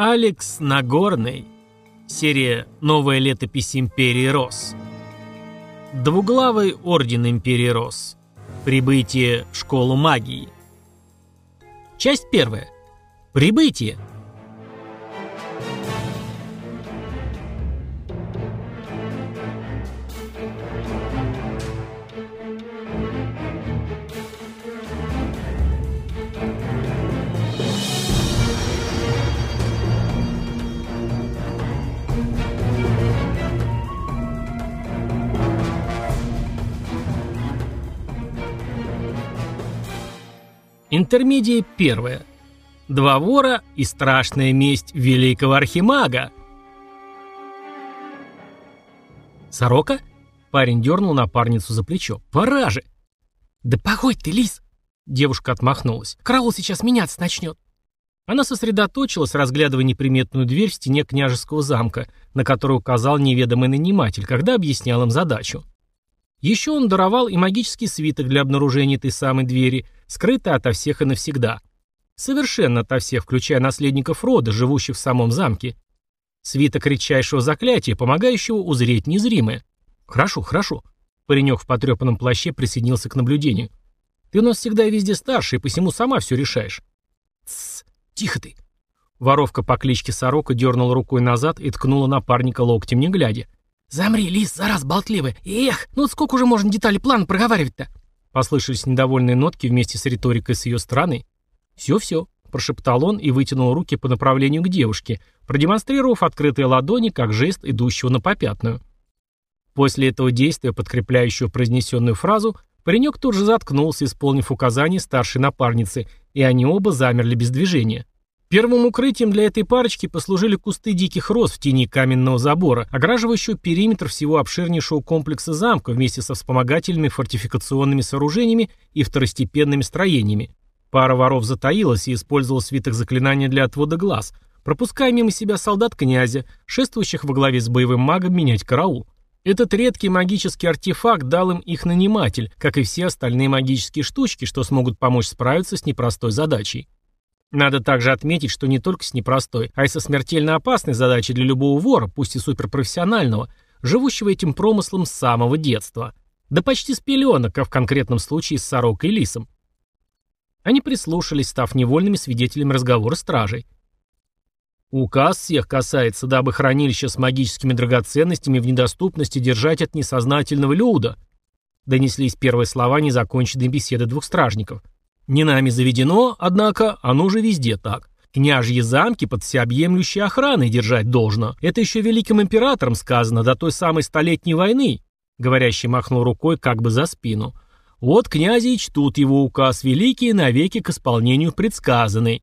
Алекс Нагорный. Серия «Новая летопись Империи Рос». Двуглавый Орден Империи Рос. Прибытие в Школу Магии. Часть первая. Прибытие. Интермедия первая. Два вора и страшная месть великого архимага. Сорока? Парень дернул напарницу за плечо. Пора же! Да погодь ты, лис! Девушка отмахнулась. Караул сейчас меняться начнет. Она сосредоточилась, разглядывая неприметную дверь в стене княжеского замка, на которую указал неведомый наниматель, когда объяснял им задачу. Еще он даровал и магический свиток для обнаружения этой самой двери, скрытый ото всех и навсегда. Совершенно ото всех, включая наследников рода, живущих в самом замке. Свиток редчайшего заклятия, помогающего узреть незримое. Хорошо, хорошо. Паренек в потрепанном плаще присоединился к наблюдению. Ты у нас всегда и везде старше, и посему сама все решаешь. Тссс, тихо ты. Воровка по кличке Сорока дернула рукой назад и ткнула напарника локтем, не глядя. «Замри, лис, зараз болтливый! Эх, ну сколько уже можно детали плана проговаривать-то?» Послышались недовольные нотки вместе с риторикой с ее стороны. «Все-все», — прошептал он и вытянул руки по направлению к девушке, продемонстрировав открытые ладони как жест идущего на попятную. После этого действия, подкрепляющего произнесенную фразу, паренек тут же заткнулся, исполнив указания старшей напарницы, и они оба замерли без движения. Первым укрытием для этой парочки послужили кусты диких роз в тени каменного забора, ограживающего периметр всего обширнейшего комплекса замка вместе со вспомогательными фортификационными сооружениями и второстепенными строениями. Пара воров затаилась и использовала свиток заклинания для отвода глаз, пропуская мимо себя солдат князя, шествующих во главе с боевым магом менять караул. Этот редкий магический артефакт дал им их наниматель, как и все остальные магические штучки, что смогут помочь справиться с непростой задачей. Надо также отметить, что не только с непростой, а и со смертельно опасной задачей для любого вора, пусть и суперпрофессионального, живущего этим промыслом с самого детства. Да почти с пеленок, как в конкретном случае с сорокой и лисом. Они прислушались, став невольными свидетелями разговора стражей. Указ всех касается, дабы хранилище с магическими драгоценностями в недоступности держать от несознательного люда. Донеслись первые слова незаконченной беседы двух стражников – не нами заведено, однако оно же везде так. Княжьи замки под всеобъемлющей охраной держать должно. Это еще великим императором сказано до той самой столетней войны. Говорящий махнул рукой как бы за спину. Вот князи и чтут его указ великий навеки к исполнению предсказанный.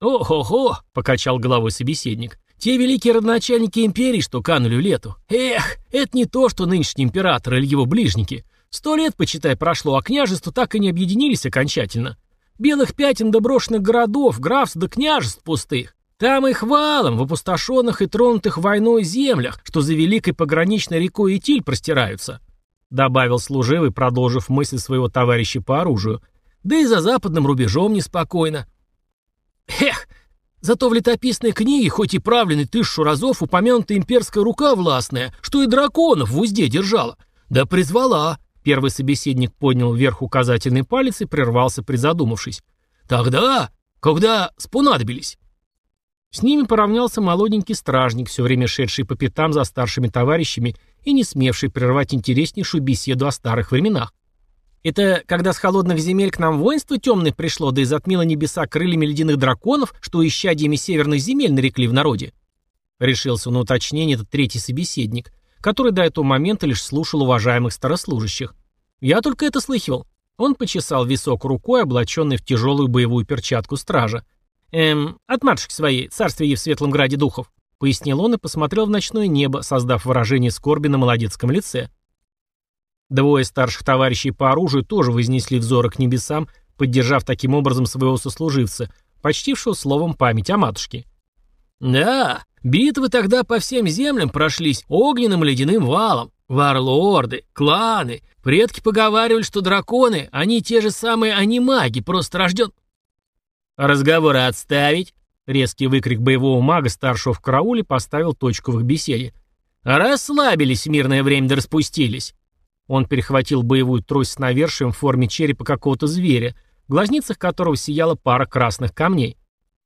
«О-хо-хо!» — покачал головой собеседник. «Те великие родоначальники империи, что канули лету. Эх, это не то, что нынешний император или его ближники. Сто лет, почитай, прошло, а княжества так и не объединились окончательно. Белых пятен до брошенных городов, графств до княжеств пустых. Там их валом, в опустошенных и тронутых войной землях, что за великой пограничной рекой Итиль простираются. Добавил служивый, продолжив мысль своего товарища по оружию. Да и за западным рубежом неспокойно. Эх, зато в летописной книге, хоть и правленной тысячу разов, упомянута имперская рука властная, что и драконов в узде держала. Да призвала, Первый собеседник поднял вверх указательный палец и прервался, призадумавшись. «Тогда, когда спонадобились?» С ними поравнялся молоденький стражник, все время шедший по пятам за старшими товарищами и не смевший прервать интереснейшую беседу о старых временах. «Это когда с холодных земель к нам воинство темное пришло, да и затмило небеса крыльями ледяных драконов, что исчадиями северных земель нарекли в народе?» Решился на уточнение этот третий собеседник, который до этого момента лишь слушал уважаемых старослужащих. «Я только это слыхивал». Он почесал висок рукой, облаченный в тяжелую боевую перчатку стража. «Эм, от матушки своей, царствие ей в светлом граде духов», — пояснил он и посмотрел в ночное небо, создав выражение скорби на молодецком лице. Двое старших товарищей по оружию тоже вознесли взоры к небесам, поддержав таким образом своего сослуживца, почтившего словом память о матушке. «Да, битвы тогда по всем землям прошлись огненным ледяным валом. Варлорды, кланы, предки поговаривали, что драконы, они те же самые анимаги, просто рожден... Разговоры отставить. Резкий выкрик боевого мага старшего в карауле поставил точку в их беседе. «Расслабились мирное время да распустились!» Он перехватил боевую трость с навершием в форме черепа какого-то зверя, в глазницах которого сияла пара красных камней.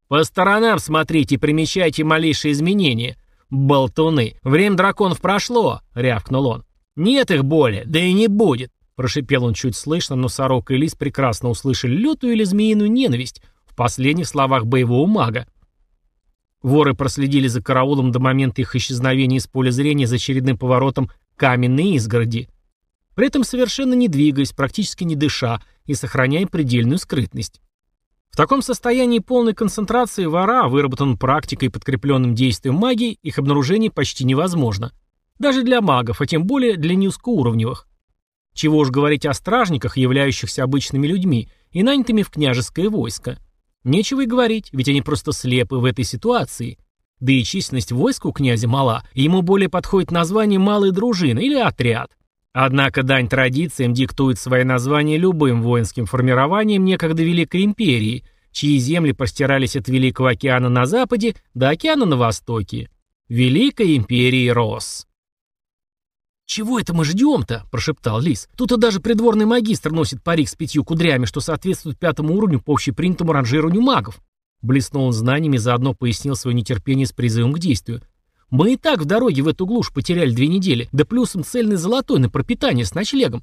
«По сторонам смотрите, примечайте малейшие изменения. Болтуны! Время драконов прошло!» — рявкнул он. «Нет их более, да и не будет!» — прошипел он чуть слышно, но сорока и лис прекрасно услышали лютую или змеиную ненависть в последних словах боевого мага. Воры проследили за караулом до момента их исчезновения из поля зрения за очередным поворотом каменной изгороди. При этом совершенно не двигаясь, практически не дыша и сохраняя предельную скрытность. В таком состоянии полной концентрации вора, выработанном практикой и подкрепленным действием магии, их обнаружение почти невозможно. Даже для магов, а тем более для низкоуровневых. Чего уж говорить о стражниках, являющихся обычными людьми и нанятыми в княжеское войско. Нечего и говорить, ведь они просто слепы в этой ситуации. Да и численность войска у князя мала, и ему более подходит название «малая дружина» или «отряд». Однако дань традициям диктует свои названия любым воинским формированием некогда Великой Империи, чьи земли простирались от Великого океана на западе до океана на востоке. Великой Империи Рос. «Чего это мы ждем-то?» – прошептал Лис. «Тут и даже придворный магистр носит парик с пятью кудрями, что соответствует пятому уровню по общепринятому ранжированию магов». Блеснул он знаниями, заодно пояснил свое нетерпение с призывом к действию. «Мы и так в дороге в эту глушь потеряли две недели, да плюсом цельный золотой на пропитание с ночлегом».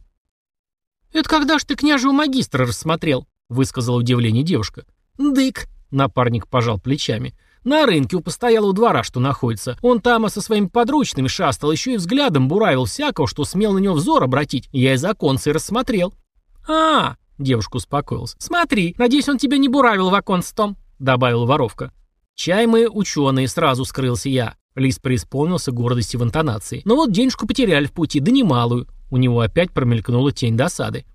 «Это когда ж ты княжего магистра рассмотрел?» – высказала удивление девушка. «Дык», – напарник пожал плечами. На рынке у постоялого двора, что находится. Он там а со своими подручными шастал, еще и взглядом буравил всякого, что смел на него взор обратить. Я из оконца и рассмотрел. а девушка успокоилась. «Смотри, надеюсь, он тебя не буравил в оконце том», — добавила воровка. «Чай мы ученые», — сразу скрылся я. Лис преисполнился гордости в интонации. «Но вот денежку потеряли в пути, да немалую». У него опять промелькнула тень досады.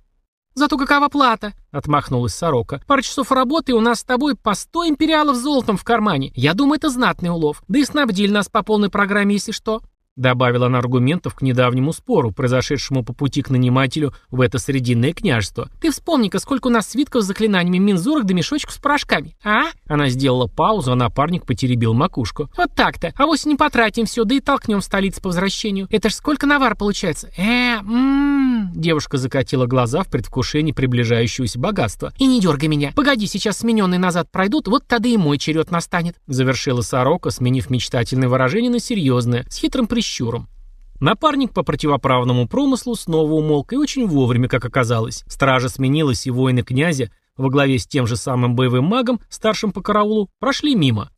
«Зато какова плата?» — отмахнулась сорока. «Пару часов работы, и у нас с тобой по сто империалов золотом в кармане. Я думаю, это знатный улов. Да и снабдили нас по полной программе, если что». Добавила она аргументов к недавнему спору, произошедшему по пути к нанимателю в это срединное княжество. «Ты вспомни-ка, сколько у нас свитков с заклинаниями мензурок да мешочков с порошками, а?» Она сделала паузу, а напарник потеребил макушку. «Вот так-то. А вось не потратим все, да и толкнем в столицу по возвращению. Это ж сколько навар получается? Э, ммм...» Девушка закатила глаза в предвкушении приближающегося богатства. «И не дергай меня. Погоди, сейчас смененные назад пройдут, вот тогда и мой черед настанет», завершила сорока, сменив мечтательное выражение на серьезное, с хитрым прищуром прищуром. Напарник по противоправному промыслу снова умолк и очень вовремя, как оказалось. Стража сменилась, и воины князя, во главе с тем же самым боевым магом, старшим по караулу, прошли мимо.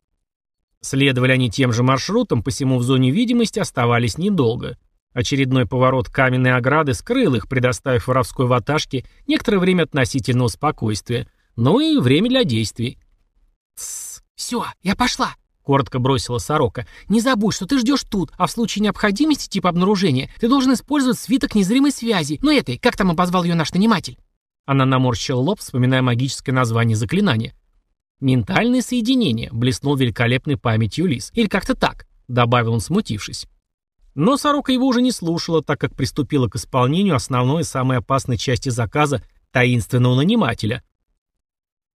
Следовали они тем же маршрутом, посему в зоне видимости оставались недолго. Очередной поворот каменной ограды скрыл их, предоставив воровской ваташке некоторое время относительного спокойствия, но и время для действий. «Тссс, все, я пошла!» Коротко бросила сорока. «Не забудь, что ты ждешь тут, а в случае необходимости типа обнаружения ты должен использовать свиток незримой связи. Ну этой, как там обозвал ее наш наниматель?» Она наморщила лоб, вспоминая магическое название заклинания. «Ментальное соединение», — блеснул великолепной памятью Лис. «Или как-то так», — добавил он, смутившись. Но сорока его уже не слушала, так как приступила к исполнению основной и самой опасной части заказа таинственного нанимателя.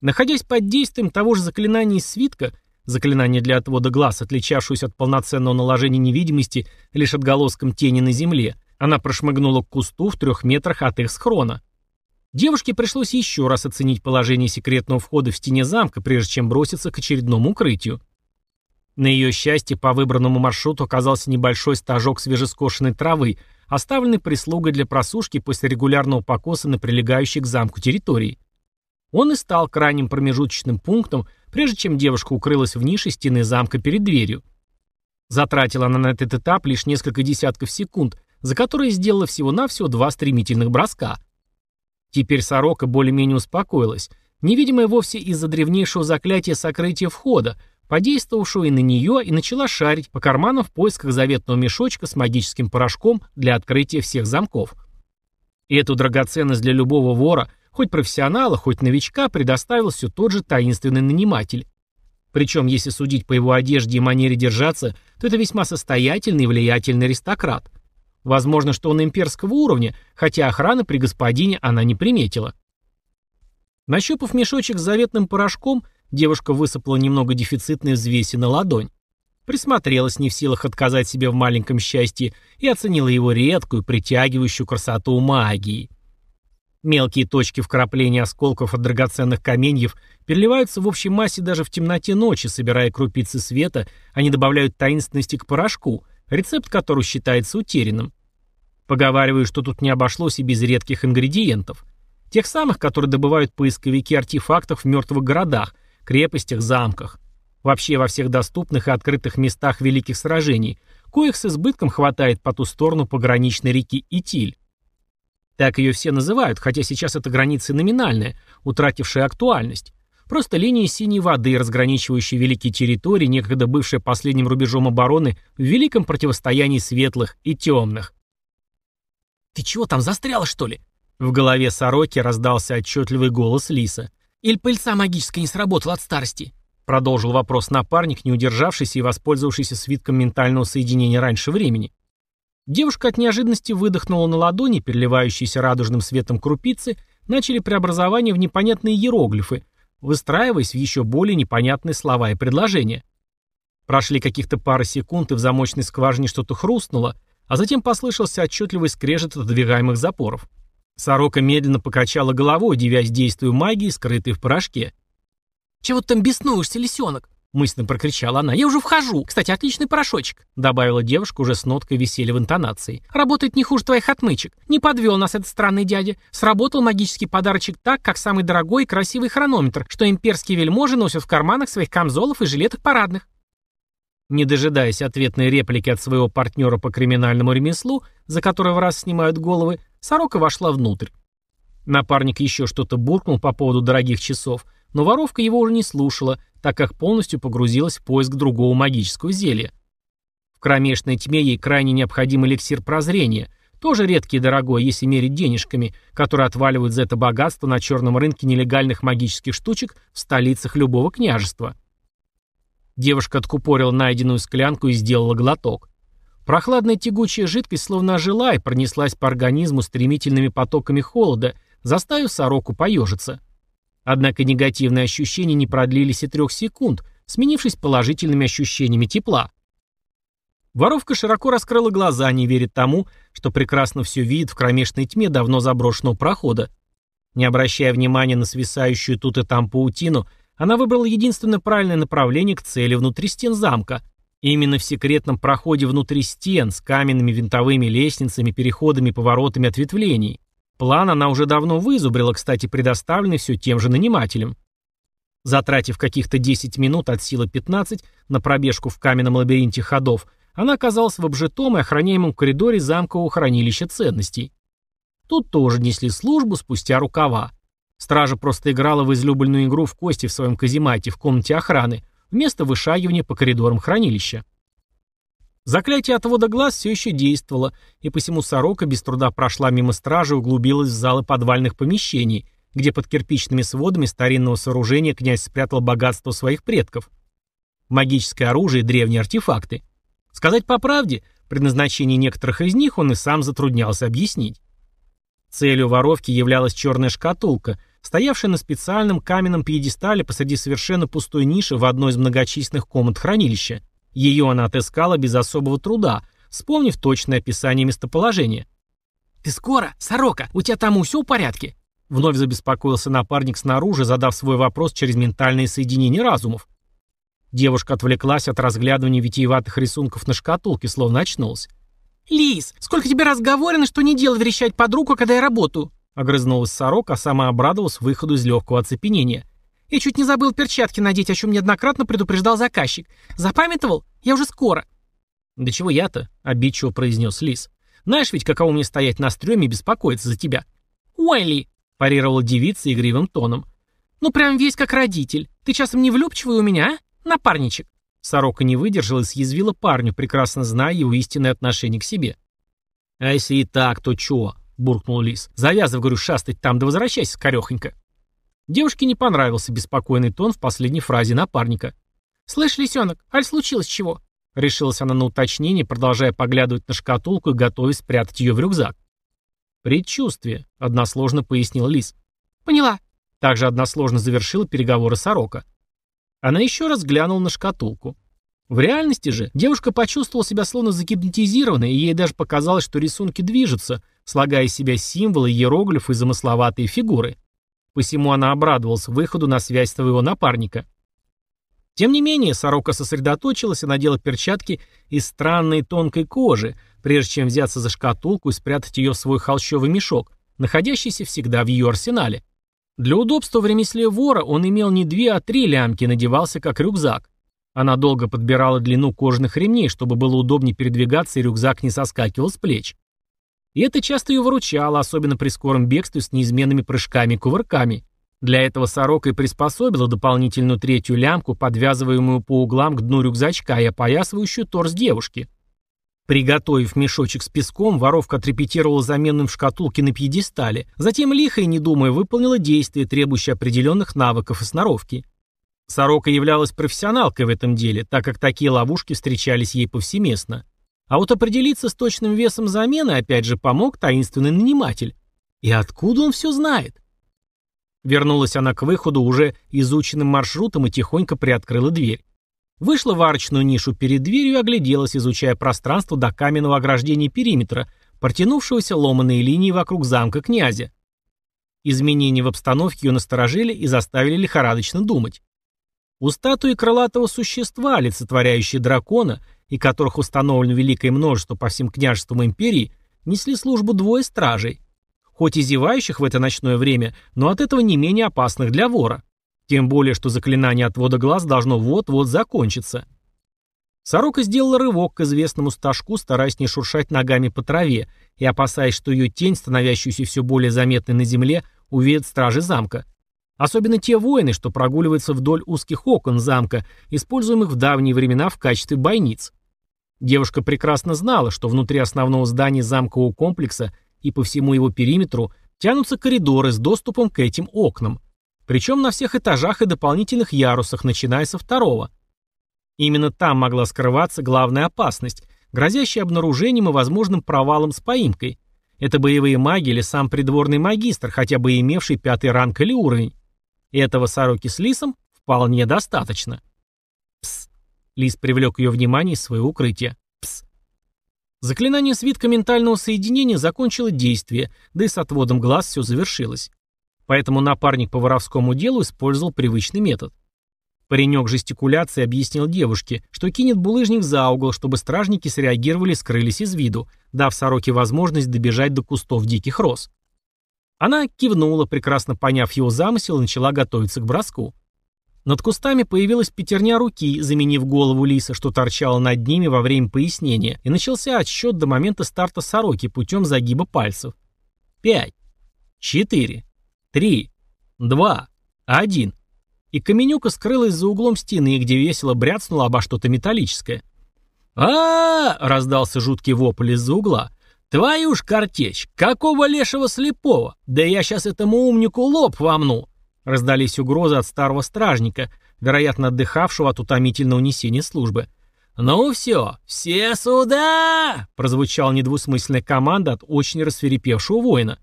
Находясь под действием того же заклинания из свитка, Заклинание для отвода глаз, отличавшееся от полноценного наложения невидимости лишь отголоском тени на земле, она прошмыгнула к кусту в трех метрах от их схрона. Девушке пришлось еще раз оценить положение секретного входа в стене замка, прежде чем броситься к очередному укрытию. На ее счастье по выбранному маршруту оказался небольшой стажок свежескошенной травы, оставленный прислугой для просушки после регулярного покоса на прилегающей к замку территории. Он и стал крайним промежуточным пунктом, прежде чем девушка укрылась в нише стены замка перед дверью. Затратила она на этот этап лишь несколько десятков секунд, за которые сделала всего-навсего два стремительных броска. Теперь сорока более-менее успокоилась, невидимая вовсе из-за древнейшего заклятия сокрытия входа, подействовавшего и на нее, и начала шарить по карманам в поисках заветного мешочка с магическим порошком для открытия всех замков. И эту драгоценность для любого вора – Хоть профессионала, хоть новичка предоставил все тот же таинственный наниматель. Причем, если судить по его одежде и манере держаться, то это весьма состоятельный и влиятельный аристократ. Возможно, что он имперского уровня, хотя охраны при господине она не приметила. Нащупав мешочек с заветным порошком, Девушка высыпала немного дефицитной взвеси на ладонь. Присмотрелась не в силах отказать себе в маленьком счастье и оценила его редкую, притягивающую красоту магии. Мелкие точки вкрапления осколков от драгоценных каменьев переливаются в общей массе даже в темноте ночи, собирая крупицы света, они добавляют таинственности к порошку, рецепт которого считается утерянным. Поговариваю, что тут не обошлось и без редких ингредиентов. Тех самых, которые добывают поисковики артефактов в мертвых городах, крепостях, замках. Вообще во всех доступных и открытых местах великих сражений, коих с избытком хватает по ту сторону пограничной реки Итиль. Так ее все называют, хотя сейчас эта граница номинальная, утратившая актуальность. Просто линии синей воды, разграничивающие великие территории, некогда бывшие последним рубежом обороны в великом противостоянии светлых и темных. «Ты чего там застряла, что ли?» В голове сороки раздался отчетливый голос Лиса. «Иль пыльца магическая не сработала от старости?» Продолжил вопрос напарник, не удержавшийся и воспользовавшийся свитком ментального соединения раньше времени. Девушка от неожиданности выдохнула на ладони, переливающиеся радужным светом крупицы, начали преобразование в непонятные иероглифы, выстраиваясь в еще более непонятные слова и предложения. Прошли каких-то пары секунд, и в замочной скважине что-то хрустнуло, а затем послышался отчетливый скрежет отодвигаемых запоров. Сорока медленно покачала головой, удивясь действию магии, скрытой в порошке. «Чего ты там беснуешься, лисенок?» Мысленно прокричала она. «Я уже вхожу. Кстати, отличный порошочек», добавила девушка уже с ноткой веселья в интонации. «Работает не хуже твоих отмычек. Не подвел нас этот странный дядя. Сработал магический подарочек так, как самый дорогой и красивый хронометр, что имперские вельможи носят в карманах своих камзолов и жилетах парадных». Не дожидаясь ответной реплики от своего партнера по криминальному ремеслу, за которое в раз снимают головы, сорока вошла внутрь. Напарник еще что-то буркнул по поводу дорогих часов, но воровка его уже не слушала, так как полностью погрузилась в поиск другого магического зелья. В кромешной тьме ей крайне необходим эликсир прозрения, тоже редкий и дорогой, если мерить денежками, которые отваливают за это богатство на черном рынке нелегальных магических штучек в столицах любого княжества. Девушка откупорила найденную склянку и сделала глоток. Прохладная тягучая жидкость словно ожила и пронеслась по организму стремительными потоками холода, заставив сороку поежиться. Однако негативные ощущения не продлились и трех секунд, сменившись положительными ощущениями тепла. Воровка широко раскрыла глаза, не веря тому, что прекрасно все видит в кромешной тьме давно заброшенного прохода. Не обращая внимания на свисающую тут и там паутину, она выбрала единственное правильное направление к цели внутри стен замка. именно в секретном проходе внутри стен с каменными винтовыми лестницами, переходами, поворотами ответвлений. План она уже давно вызубрила, кстати, предоставленный все тем же нанимателем. Затратив каких-то 10 минут от силы 15 на пробежку в каменном лабиринте ходов, она оказалась в обжитом и охраняемом коридоре замкового хранилища ценностей. Тут тоже несли службу спустя рукава. Стража просто играла в излюбленную игру в кости в своем каземате в комнате охраны, вместо вышагивания по коридорам хранилища. Заклятие отвода глаз все еще действовало, и посему сорока без труда прошла мимо стражи и углубилась в залы подвальных помещений, где под кирпичными сводами старинного сооружения князь спрятал богатство своих предков. Магическое оружие и древние артефакты. Сказать по правде, предназначение некоторых из них он и сам затруднялся объяснить. Целью воровки являлась черная шкатулка, стоявшая на специальном каменном пьедестале посреди совершенно пустой ниши в одной из многочисленных комнат хранилища. Ее она отыскала без особого труда, вспомнив точное описание местоположения. «Ты скоро, сорока? У тебя там все в порядке?» Вновь забеспокоился напарник снаружи, задав свой вопрос через ментальное соединение разумов. Девушка отвлеклась от разглядывания витиеватых рисунков на шкатулке, словно очнулась. «Лис, сколько тебе раз говорено, что не делай верещать под руку, когда я работаю?» Огрызнулась сорока, а сама обрадовалась выходу из легкого оцепенения. Я чуть не забыл перчатки надеть, о чем неоднократно предупреждал заказчик. Запамятовал? Я уже скоро». «Да чего я-то?» — обидчиво произнес Лис. «Знаешь ведь, каково мне стоять на стреме и беспокоиться за тебя». «Ой, Ли!» — парировала девица игривым тоном. «Ну прям весь как родитель. Ты часом не влюбчивый у меня, а? Напарничек». Сорока не выдержала и съязвила парню, прекрасно зная его истинное отношение к себе. «А если и так, то чё?» — буркнул Лис. «Завязывай, говорю, шастать там, да возвращайся, скорехонько». Девушке не понравился беспокойный тон в последней фразе напарника. «Слышь, лисенок, аль случилось чего?» Решилась она на уточнение, продолжая поглядывать на шкатулку и готовясь спрятать ее в рюкзак. «Предчувствие», — односложно пояснил Лис. «Поняла». Также односложно завершила переговоры сорока. Она еще раз глянула на шкатулку. В реальности же девушка почувствовала себя словно загипнотизированной, и ей даже показалось, что рисунки движутся, слагая из себя символы, иероглифы и замысловатые фигуры. Посему она обрадовалась выходу на связь своего напарника. Тем не менее, сорока сосредоточилась и надела перчатки из странной тонкой кожи, прежде чем взяться за шкатулку и спрятать ее в свой холщовый мешок, находящийся всегда в ее арсенале. Для удобства в ремесле вора он имел не две, а три лямки и надевался как рюкзак. Она долго подбирала длину кожаных ремней, чтобы было удобнее передвигаться и рюкзак не соскакивал с плеч. И это часто ее выручало, особенно при скором бегстве с неизменными прыжками и кувырками. Для этого сорока и приспособила дополнительную третью лямку, подвязываемую по углам к дну рюкзачка и опоясывающую торс девушки. Приготовив мешочек с песком, воровка отрепетировала заменным в шкатулке на пьедестале, затем лихо и не думая выполнила действие, требующее определенных навыков и сноровки. Сорока являлась профессионалкой в этом деле, так как такие ловушки встречались ей повсеместно. А вот определиться с точным весом замены опять же помог таинственный наниматель. И откуда он все знает? Вернулась она к выходу уже изученным маршрутом и тихонько приоткрыла дверь. Вышла в арочную нишу перед дверью и огляделась, изучая пространство до каменного ограждения периметра, протянувшегося ломаные линии вокруг замка князя. Изменения в обстановке ее насторожили и заставили лихорадочно думать. У статуи крылатого существа, олицетворяющей дракона, и которых установлено великое множество по всем княжествам империи, несли службу двое стражей. Хоть и зевающих в это ночное время, но от этого не менее опасных для вора. Тем более, что заклинание отвода глаз должно вот-вот закончиться. Сорока сделала рывок к известному стажку, стараясь не шуршать ногами по траве и опасаясь, что ее тень, становящуюся все более заметной на земле, увидят стражи замка. Особенно те воины, что прогуливаются вдоль узких окон замка, используемых в давние времена в качестве бойниц. Девушка прекрасно знала, что внутри основного здания замкового комплекса и по всему его периметру тянутся коридоры с доступом к этим окнам. Причем на всех этажах и дополнительных ярусах, начиная со второго. Именно там могла скрываться главная опасность, грозящая обнаружением и возможным провалом с поимкой. Это боевые маги или сам придворный магистр, хотя бы имевший пятый ранг или уровень. Этого сороки с лисом вполне достаточно. Пс. Лис привлек ее внимание из своего укрытия. Пс. Заклинание свитка ментального соединения закончило действие, да и с отводом глаз все завершилось. Поэтому напарник по воровскому делу использовал привычный метод. Паренек жестикуляции объяснил девушке, что кинет булыжник за угол, чтобы стражники среагировали и скрылись из виду, дав сороке возможность добежать до кустов диких роз. Она кивнула, прекрасно поняв его замысел, и начала готовиться к броску. Над кустами появилась пятерня руки, заменив голову лиса, что торчало над ними во время пояснения, и начался отсчет до момента старта сороки путем загиба пальцев. Пять. Четыре. Три. Два. Один. И Каменюка скрылась за углом стены, где весело бряцнула обо что-то металлическое. а, -а, -а раздался жуткий вопль из-за угла. «Твою ж картечь! Какого лешего слепого! Да я сейчас этому умнику лоб вомну!» Раздались угрозы от старого стражника, вероятно, отдыхавшего от утомительного несения службы. «Ну все, все сюда!» — прозвучала недвусмысленная команда от очень рассверепевшего воина.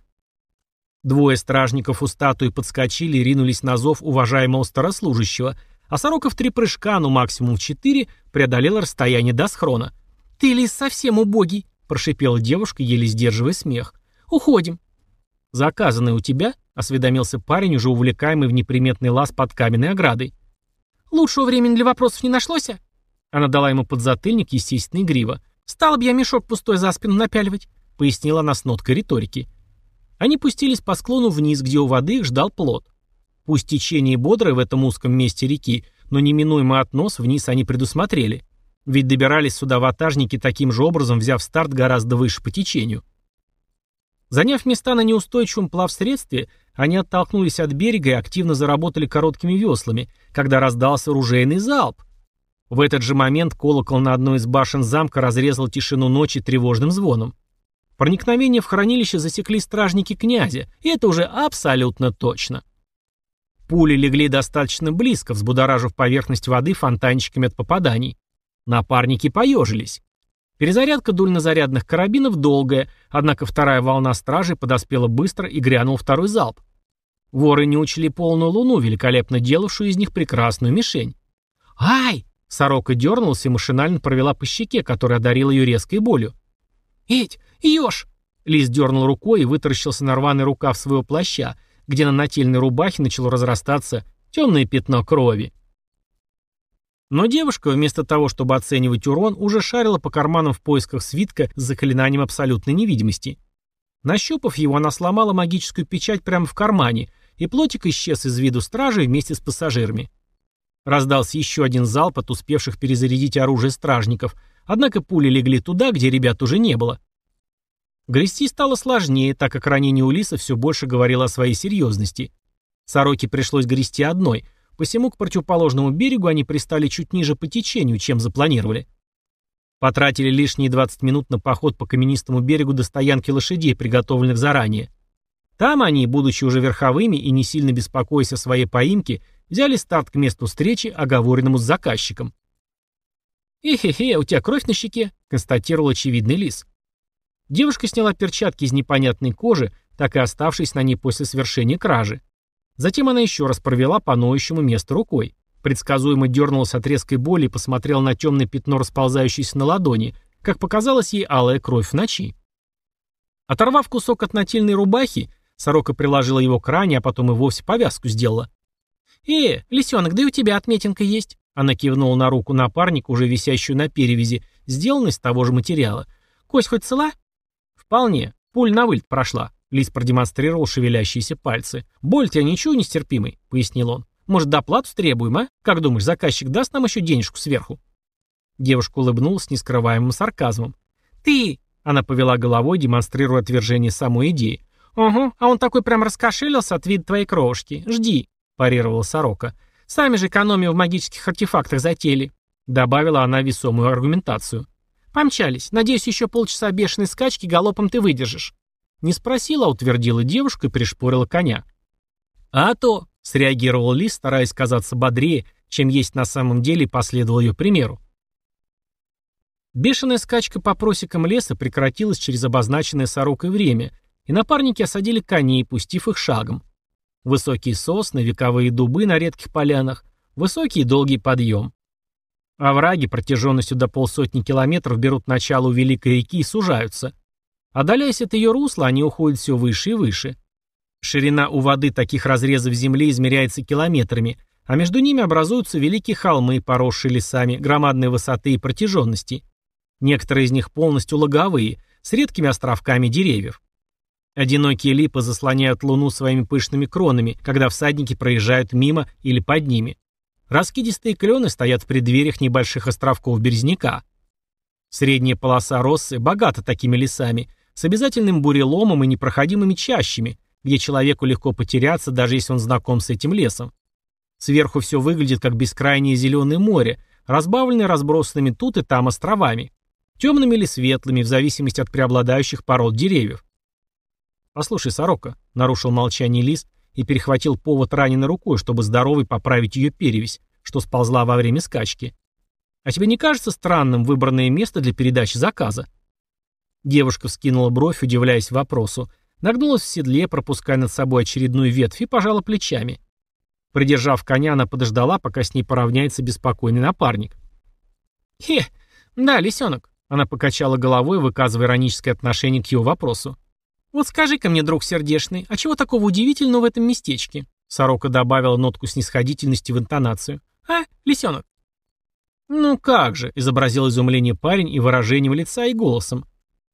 Двое стражников у статуи подскочили и ринулись на зов уважаемого старослужащего, а сорока в три прыжка, ну максимум в четыре, преодолела расстояние до схрона. «Ты, лис, совсем убогий!» прошипела девушка, еле сдерживая смех. «Уходим». «Заказанный у тебя?» — осведомился парень, уже увлекаемый в неприметный лаз под каменной оградой. «Лучшего времени для вопросов не нашлось?» а?» Она дала ему подзатыльник, естественно, игриво. «Стала бы я мешок пустой за спину напяливать», — пояснила она с ноткой риторики. Они пустились по склону вниз, где у воды их ждал плод. Пусть течение бодрое в этом узком месте реки, но неминуемый относ вниз они предусмотрели. Ведь добирались сюда ватажники таким же образом, взяв старт гораздо выше по течению. Заняв места на неустойчивом плавсредстве, они оттолкнулись от берега и активно заработали короткими веслами, когда раздался оружейный залп. В этот же момент колокол на одной из башен замка разрезал тишину ночи тревожным звоном. Проникновение в хранилище засекли стражники князя, и это уже абсолютно точно. Пули легли достаточно близко, взбудоражив поверхность воды фонтанчиками от попаданий. Напарники поежились. Перезарядка дульнозарядных карабинов долгая, однако вторая волна стражей подоспела быстро и грянул второй залп. Воры не учли полную луну, великолепно делавшую из них прекрасную мишень. «Ай!» Сорока дернулась и машинально провела по щеке, которая одарила ее резкой болью. «Эть, еж!» Лис дернул рукой и вытаращился на рваный рукав своего плаща, где на нательной рубахе начало разрастаться темное пятно крови. Но девушка, вместо того, чтобы оценивать урон, уже шарила по карманам в поисках свитка с заклинанием абсолютной невидимости. Нащупав его, она сломала магическую печать прямо в кармане, и плотик исчез из виду стражей вместе с пассажирами. Раздался еще один залп от успевших перезарядить оружие стражников, однако пули легли туда, где ребят уже не было. Грести стало сложнее, так как ранение Улиса все больше говорило о своей серьезности. Сороке пришлось грести одной — Посему к противоположному берегу они пристали чуть ниже по течению, чем запланировали. Потратили лишние 20 минут на поход по каменистому берегу до стоянки лошадей, приготовленных заранее. Там они, будучи уже верховыми и не сильно беспокоясь о своей поимке, взяли старт к месту встречи, оговоренному с заказчиком. «Эхе-хе, у тебя кровь на щеке», — констатировал очевидный лис. Девушка сняла перчатки из непонятной кожи, так и оставшись на ней после совершения кражи. Затем она еще раз провела по ноющему месту рукой. Предсказуемо дернулась от резкой боли и посмотрела на темное пятно, расползающееся на ладони, как показалось ей алая кровь в ночи. Оторвав кусок от нательной рубахи, сорока приложила его к ране, а потом и вовсе повязку сделала. «Э, лисенок, да и у тебя отметинка есть!» Она кивнула на руку напарника, уже висящую на перевязи, сделанной из того же материала. «Кость хоть цела?» «Вполне. Пуль на вылет прошла», Лис продемонстрировал шевелящиеся пальцы. «Боль тебя ничего нестерпимый», — пояснил он. «Может, доплату требуем, а? Как думаешь, заказчик даст нам еще денежку сверху?» Девушка улыбнулась с нескрываемым сарказмом. «Ты!» — она повела головой, демонстрируя отвержение самой идеи. «Угу, а он такой прям раскошелился от вида твоей кровушки. Жди», — парировала сорока. «Сами же экономию в магических артефактах затели», — добавила она весомую аргументацию. «Помчались. Надеюсь, еще полчаса бешеной скачки галопом ты выдержишь». Не спросила, а утвердила девушка и пришпорила коня. «А то!» — среагировал Лис, стараясь казаться бодрее, чем есть на самом деле, и последовал ее примеру. Бешеная скачка по просекам леса прекратилась через обозначенное сорокой время, и напарники осадили коней, пустив их шагом. Высокие сосны, вековые дубы на редких полянах, высокий и долгий подъем. Овраги протяженностью до полсотни километров берут начало у Великой реки и сужаются. Отдаляясь от ее русла, они уходят все выше и выше. Ширина у воды таких разрезов земли измеряется километрами, а между ними образуются великие холмы, поросшие лесами, громадной высоты и протяженности. Некоторые из них полностью логовые, с редкими островками деревьев. Одинокие липы заслоняют луну своими пышными кронами, когда всадники проезжают мимо или под ними. Раскидистые клены стоят в преддвериях небольших островков березняка. Средняя полоса Россы богата такими лесами, с обязательным буреломом и непроходимыми чащами, где человеку легко потеряться, даже если он знаком с этим лесом. Сверху все выглядит как бескрайнее зеленое море, разбавленное разбросанными тут и там островами, темными или светлыми, в зависимости от преобладающих пород деревьев. «Послушай, сорока», — нарушил молчание лис и перехватил повод раненой рукой, чтобы здоровый поправить ее перевязь, что сползла во время скачки. «А тебе не кажется странным выбранное место для передачи заказа?» Девушка вскинула бровь, удивляясь вопросу, нагнулась в седле, пропуская над собой очередную ветвь и пожала плечами. Придержав коня, она подождала, пока с ней поравняется беспокойный напарник. «Хе, да, лисенок», — она покачала головой, выказывая ироническое отношение к его вопросу. «Вот скажи-ка мне, друг сердешный, а чего такого удивительного в этом местечке?» Сорока добавила нотку снисходительности в интонацию. «А, лисенок?» «Ну как же», — изобразил изумление парень и выражением лица, и голосом.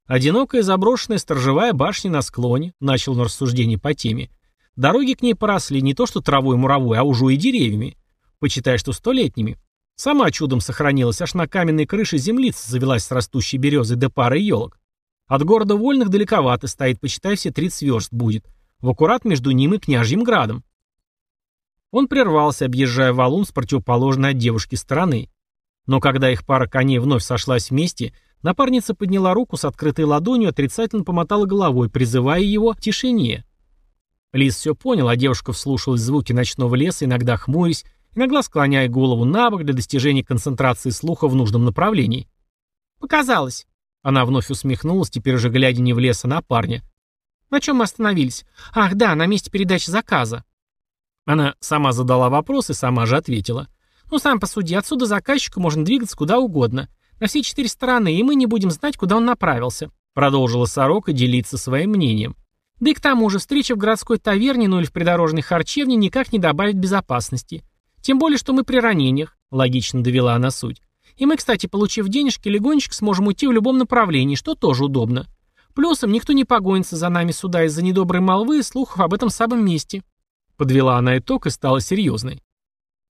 Одинокая заброшенная сторожевая башня на склоне, начал на рассуждение по теме. Дороги к ней поросли не то что травой муровой, а уже и деревьями. Почитай, что столетними. Сама чудом сохранилась, аж на каменной крыше землица завелась с растущей березой до пары елок. От города Вольных далековато стоит, почитай, все 30 верст будет. В аккурат между ним и княжьим градом. Он прервался, объезжая валун с противоположной от девушки стороны. Но когда их пара коней вновь сошлась вместе, Напарница подняла руку с открытой ладонью, отрицательно помотала головой, призывая его к тишине. Лис все понял, а девушка вслушалась звуки ночного леса, иногда хмурясь, иногда склоняя голову на бок для достижения концентрации слуха в нужном направлении. «Показалось!» Она вновь усмехнулась, теперь уже глядя не в лес, а на парня. «На чем мы остановились? Ах, да, на месте передачи заказа». Она сама задала вопрос и сама же ответила. Ну, сам посуди, отсюда заказчику можно двигаться куда угодно. На все четыре стороны, и мы не будем знать, куда он направился», продолжила сорока делиться своим мнением. «Да и к тому же, встреча в городской таверне, ну или в придорожной харчевне никак не добавит безопасности. Тем более, что мы при ранениях», логично довела она суть. «И мы, кстати, получив денежки, легонечко сможем уйти в любом направлении, что тоже удобно. Плюсом никто не погонится за нами сюда из-за недоброй молвы и слухов об этом самом месте». Подвела она итог и стала серьезной.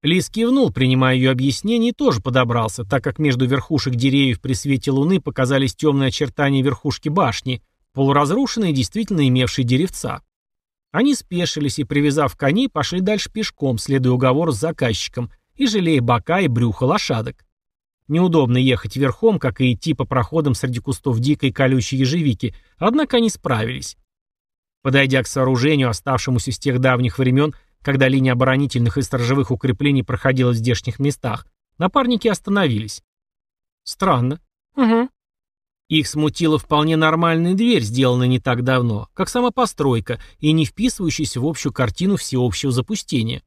Лис кивнул, принимая ее объяснение, и тоже подобрался, так как между верхушек деревьев при свете луны показались темные очертания верхушки башни, полуразрушенные, действительно имевшие деревца. Они спешились и, привязав коней, пошли дальше пешком, следуя уговору с заказчиком, и жалея бока и брюха лошадок. Неудобно ехать верхом, как и идти по проходам среди кустов дикой колючей ежевики, однако они справились. Подойдя к сооружению, оставшемуся с тех давних времен, когда линия оборонительных и сторожевых укреплений проходила в здешних местах, напарники остановились. Странно. Угу. Их смутила вполне нормальная дверь, сделанная не так давно, как сама постройка и не вписывающаяся в общую картину всеобщего запустения.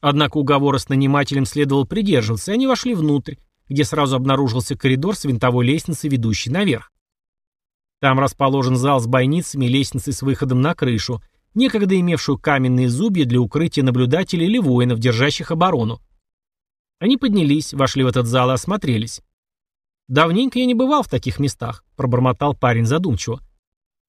Однако уговора с нанимателем следовало придерживаться, и они вошли внутрь, где сразу обнаружился коридор с винтовой лестницей, ведущей наверх. Там расположен зал с бойницами и лестницей с выходом на крышу, некогда имевшую каменные зубья для укрытия наблюдателей или воинов, держащих оборону. Они поднялись, вошли в этот зал и осмотрелись. «Давненько я не бывал в таких местах», — пробормотал парень задумчиво.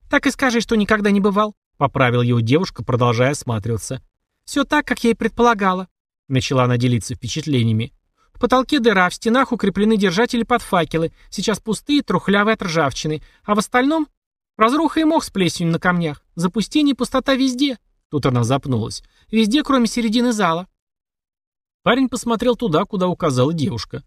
«Так и скажи, что никогда не бывал», — поправила его девушка, продолжая осматриваться. «Все так, как я и предполагала», — начала она делиться впечатлениями. «В потолке дыра, в стенах укреплены держатели под факелы, сейчас пустые, трухлявые от ржавчины, а в остальном Разруха и мох с плесенью на камнях. Запустение и пустота везде. Тут она запнулась. Везде, кроме середины зала. Парень посмотрел туда, куда указала девушка.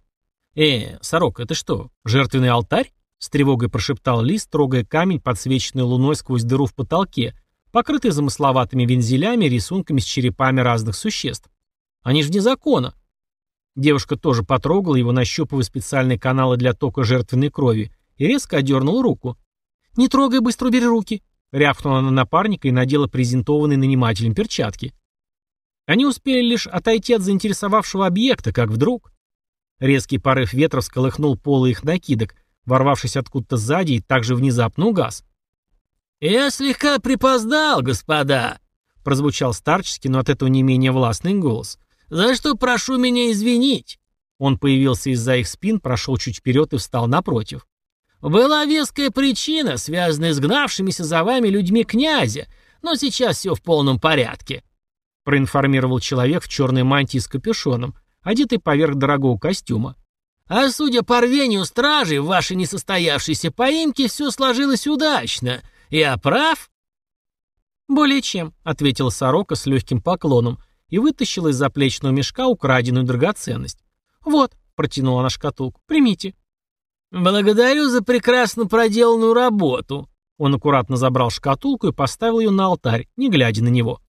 «Э, сорока, это что, жертвенный алтарь?» С тревогой прошептал Лис, трогая камень, подсвеченный луной сквозь дыру в потолке, покрытый замысловатыми вензелями рисунками с черепами разных существ. Они же вне закона. Девушка тоже потрогала его, нащупывая специальные каналы для тока жертвенной крови, и резко одернула руку. «Не трогай, быстро убери руки!» Рявкнула на напарника и надела презентованные нанимателем перчатки. Они успели лишь отойти от заинтересовавшего объекта, как вдруг... Резкий порыв ветра всколыхнул полы их накидок, ворвавшись откуда-то сзади и также внезапно угас. «Я слегка припоздал, господа!» прозвучал старческий, но от этого не менее властный голос. «За что прошу меня извинить?» Он появился из-за их спин, прошел чуть вперед и встал напротив. Была веская причина, связанная с гнавшимися за вами людьми князя, но сейчас все в полном порядке», — проинформировал человек в черной мантии с капюшоном, одетый поверх дорогого костюма. «А судя по рвению стражей в вашей несостоявшейся поимке, все сложилось удачно. Я прав?» «Более чем», — ответила сорока с легким поклоном и вытащила из заплечного мешка украденную драгоценность. «Вот», — протянула она шкатулку, — «примите». «Благодарю за прекрасно проделанную работу». Он аккуратно забрал шкатулку и поставил ее на алтарь, не глядя на него.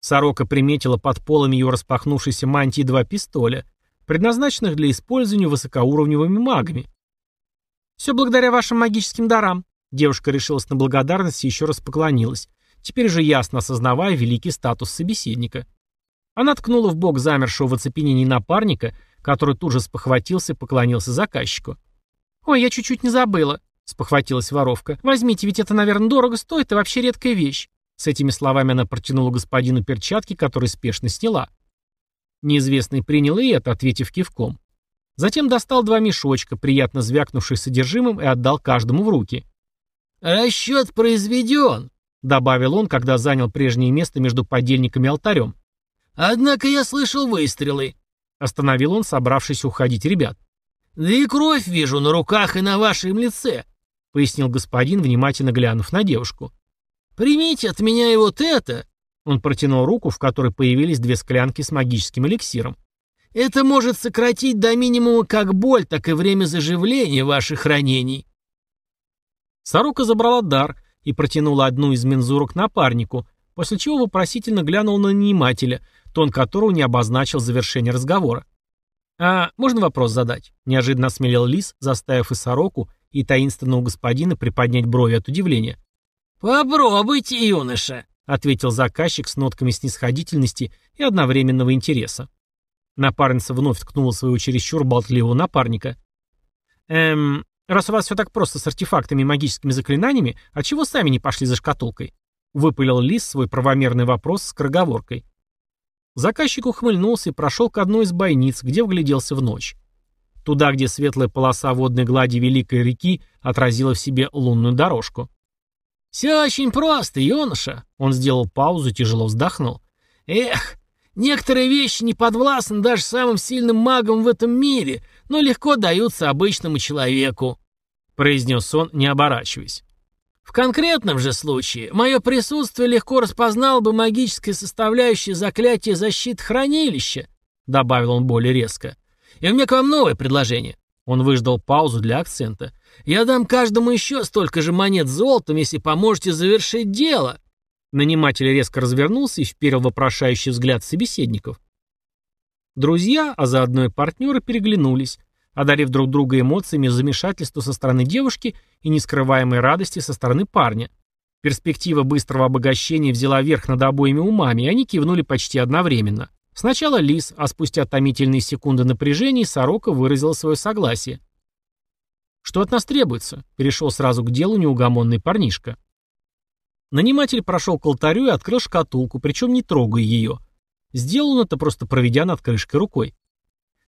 Сорока приметила под полами ее распахнувшейся мантии два пистоля, предназначенных для использования высокоуровневыми магами. «Все благодаря вашим магическим дарам», девушка решилась на благодарность и еще раз поклонилась, теперь же ясно осознавая великий статус собеседника. Она ткнула в бок замершего в оцепенении напарника, который тут же спохватился и поклонился заказчику. «Ой, я чуть-чуть не забыла», — спохватилась воровка. «Возьмите, ведь это, наверное, дорого стоит и вообще редкая вещь». С этими словами она протянула господину перчатки, которые спешно сняла. Неизвестный принял и это, ответив кивком. Затем достал два мешочка, приятно звякнувшие содержимым, и отдал каждому в руки. «Расчет произведен», — добавил он, когда занял прежнее место между подельниками и алтарем. «Однако я слышал выстрелы», — остановил он, собравшись уходить ребят. «Да и кровь вижу на руках и на вашем лице», — пояснил господин, внимательно глянув на девушку. «Примите от меня и вот это», — он протянул руку, в которой появились две склянки с магическим эликсиром. «Это может сократить до минимума как боль, так и время заживления ваших ранений». Сорока забрала дар и протянула одну из мензурок напарнику, после чего вопросительно глянул на нанимателя, тон которого не обозначил завершение разговора. «А можно вопрос задать?» — неожиданно осмелел Лис, заставив и сороку, и таинственного господина приподнять брови от удивления. «Попробуйте, юноша», — ответил заказчик с нотками снисходительности и одновременного интереса. Напарница вновь ткнула своего чересчур болтливого напарника. «Эм, раз у вас все так просто с артефактами и магическими заклинаниями, а чего сами не пошли за шкатулкой?» Выпалил Лис свой правомерный вопрос с кроговоркой. Заказчик ухмыльнулся и прошел к одной из бойниц, где вгляделся в ночь. Туда, где светлая полоса водной глади Великой реки отразила в себе лунную дорожку. «Все очень просто, юноша!» Он сделал паузу, тяжело вздохнул. «Эх, некоторые вещи не подвластны даже самым сильным магам в этом мире, но легко даются обычному человеку», произнес он, не оборачиваясь. В конкретном же случае мое присутствие легко распознало бы магическое составляющее заклятия защиты хранилища, добавил он более резко. И у меня к вам новое предложение. Он выждал паузу для акцента. Я дам каждому еще столько же монет золотом, если поможете завершить дело. Наниматель резко развернулся и вперил вопрошающий взгляд собеседников. Друзья, а заодно и партнеры переглянулись, одарив друг друга эмоциями замешательства со стороны девушки и нескрываемой радости со стороны парня. Перспектива быстрого обогащения взяла верх над обоими умами, и они кивнули почти одновременно. Сначала Лис, а спустя томительные секунды напряжения Сорока выразила свое согласие. «Что от нас требуется?» – перешел сразу к делу неугомонный парнишка. Наниматель прошел к алтарю и открыл шкатулку, причем не трогая ее. Сделал он это, просто проведя над крышкой рукой.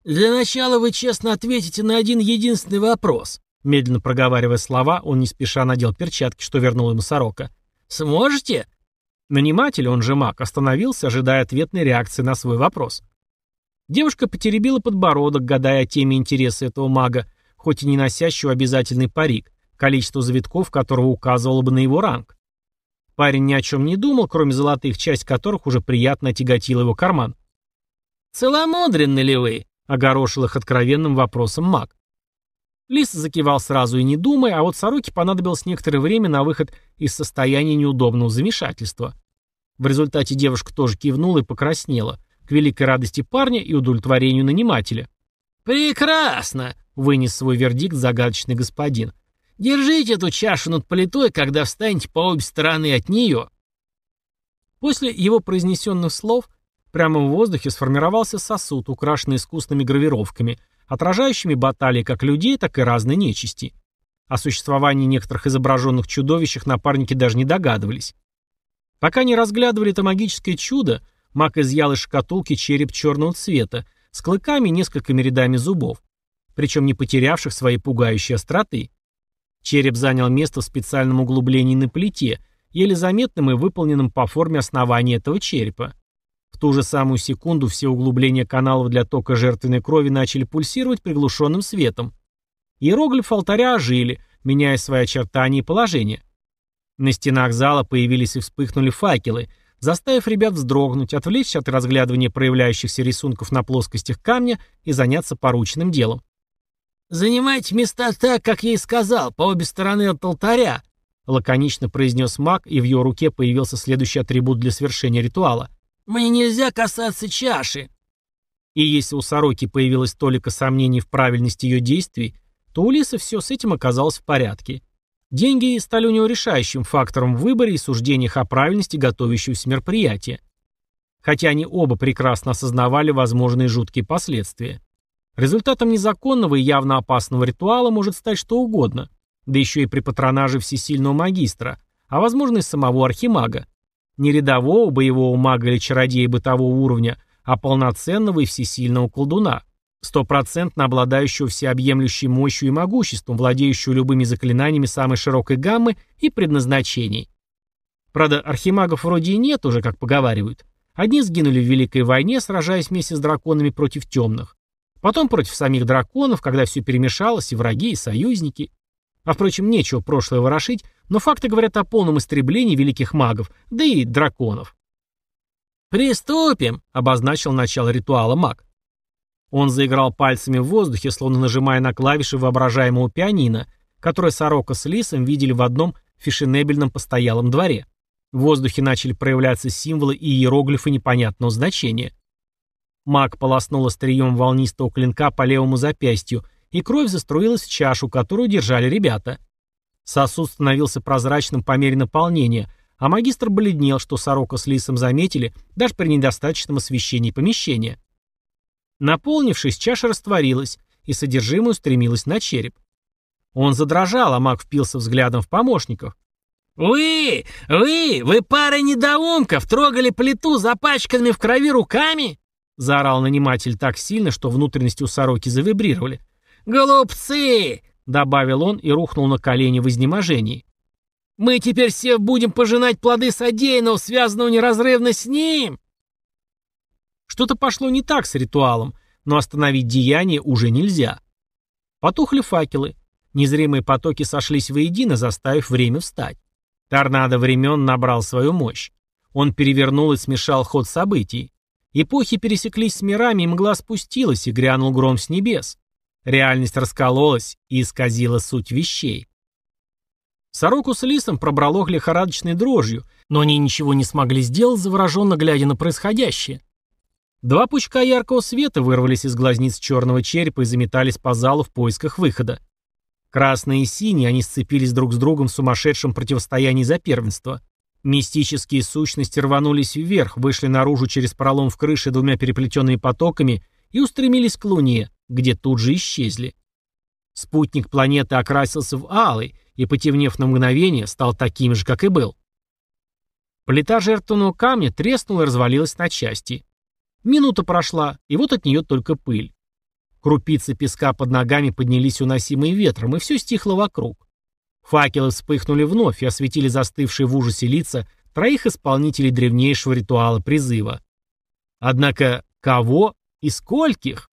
«Для начала вы честно ответите на один единственный вопрос». Медленно проговаривая слова, он не спеша надел перчатки, что вернул ему сорока. «Сможете?» Наниматель, он же маг, остановился, ожидая ответной реакции на свой вопрос. Девушка потеребила подбородок, гадая о теме интереса этого мага, хоть и не носящего обязательный парик, количество завитков которого указывало бы на его ранг. Парень ни о чем не думал, кроме золотых, часть которых уже приятно отяготила его карман. «Целомудренны ли вы?» Огорошил их откровенным вопросом маг. Лис закивал сразу и не думая, а вот Сороке понадобилось некоторое время на выход из состояния неудобного замешательства. В результате девушка тоже кивнула и покраснела, к великой радости парня и удовлетворению нанимателя. «Прекрасно!» — вынес свой вердикт загадочный господин. «Держите эту чашу над плитой, когда встанете по обе стороны от нее». После его произнесенных слов Прямо в воздухе сформировался сосуд, украшенный искусными гравировками, отражающими баталии как людей, так и разной нечисти. О существовании некоторых изображенных чудовищах напарники даже не догадывались. Пока не разглядывали это магическое чудо, маг изъял из шкатулки череп черного цвета, с клыками и несколькими рядами зубов, причем не потерявших своей пугающей остроты. Череп занял место в специальном углублении на плите, еле заметным и выполненным по форме основания этого черепа ту же самую секунду все углубления каналов для тока жертвенной крови начали пульсировать приглушенным светом. Иероглифы алтаря ожили, меняя свои очертания и положение. На стенах зала появились и вспыхнули факелы, заставив ребят вздрогнуть, отвлечься от разглядывания проявляющихся рисунков на плоскостях камня и заняться порученным делом. «Занимайте места так, как я и сказал, по обе стороны от алтаря», лаконично произнес маг, и в ее руке появился следующий атрибут для свершения ритуала. Мне нельзя касаться чаши. И если у сороки появилось толика сомнений в правильности ее действий, то у Лисы все с этим оказалось в порядке. Деньги стали у него решающим фактором в выборе и суждениях о правильности готовящегося мероприятия. Хотя они оба прекрасно осознавали возможные жуткие последствия. Результатом незаконного и явно опасного ритуала может стать что угодно, да еще и при патронаже всесильного магистра, а возможно и самого архимага. Не рядового боевого мага или чародея бытового уровня, а полноценного и всесильного колдуна, стопроцентно обладающего всеобъемлющей мощью и могуществом, владеющего любыми заклинаниями самой широкой гаммы и предназначений. Правда, архимагов вроде и нет уже, как поговаривают. Одни сгинули в Великой войне, сражаясь вместе с драконами против темных. Потом против самих драконов, когда все перемешалось, и враги, и союзники. А впрочем, нечего прошлое ворошить, но факты говорят о полном истреблении великих магов, да и драконов. «Приступим!» — обозначил начало ритуала маг. Он заиграл пальцами в воздухе, словно нажимая на клавиши воображаемого пианино, которое Сорока с Лисом видели в одном фешенебельном постоялом дворе. В воздухе начали проявляться символы и иероглифы непонятного значения. Маг полоснул острием волнистого клинка по левому запястью, и кровь заструилась в чашу, которую держали ребята. Сосуд становился прозрачным по мере наполнения, а магистр бледнел, что сорока с лисом заметили даже при недостаточном освещении помещения. Наполнившись, чаша растворилась, и содержимое устремилось на череп. Он задрожал, а маг впился взглядом в помощников. «Вы! Вы! Вы пара недоумков! Трогали плиту запачканными в крови руками?» Заорал наниматель так сильно, что внутренности у сороки завибрировали. «Голубцы!» — добавил он и рухнул на колени в изнеможении. «Мы теперь все будем пожинать плоды содеянного, связанного неразрывно с ним!» Что-то пошло не так с ритуалом, но остановить деяние уже нельзя. Потухли факелы. Незримые потоки сошлись воедино, заставив время встать. Торнадо времен набрал свою мощь. Он перевернул и смешал ход событий. Эпохи пересеклись с мирами, и мгла спустилась, и грянул гром с небес. Реальность раскололась и исказила суть вещей. Сороку с лисом пробрало лихорадочной дрожью, но они ничего не смогли сделать, завороженно глядя на происходящее. Два пучка яркого света вырвались из глазниц черного черепа и заметались по залу в поисках выхода. Красные и синие, они сцепились друг с другом в сумасшедшем противостоянии за первенство. Мистические сущности рванулись вверх, вышли наружу через пролом в крыше двумя переплетенными потоками и устремились к Луне, где тут же исчезли. Спутник планеты окрасился в алый и, потемнев на мгновение, стал таким же, как и был. Плита жертвенного камня треснула и развалилась на части. Минута прошла, и вот от нее только пыль. Крупицы песка под ногами поднялись уносимые ветром, и все стихло вокруг. Факелы вспыхнули вновь и осветили застывшие в ужасе лица троих исполнителей древнейшего ритуала призыва. Однако кого и скольких?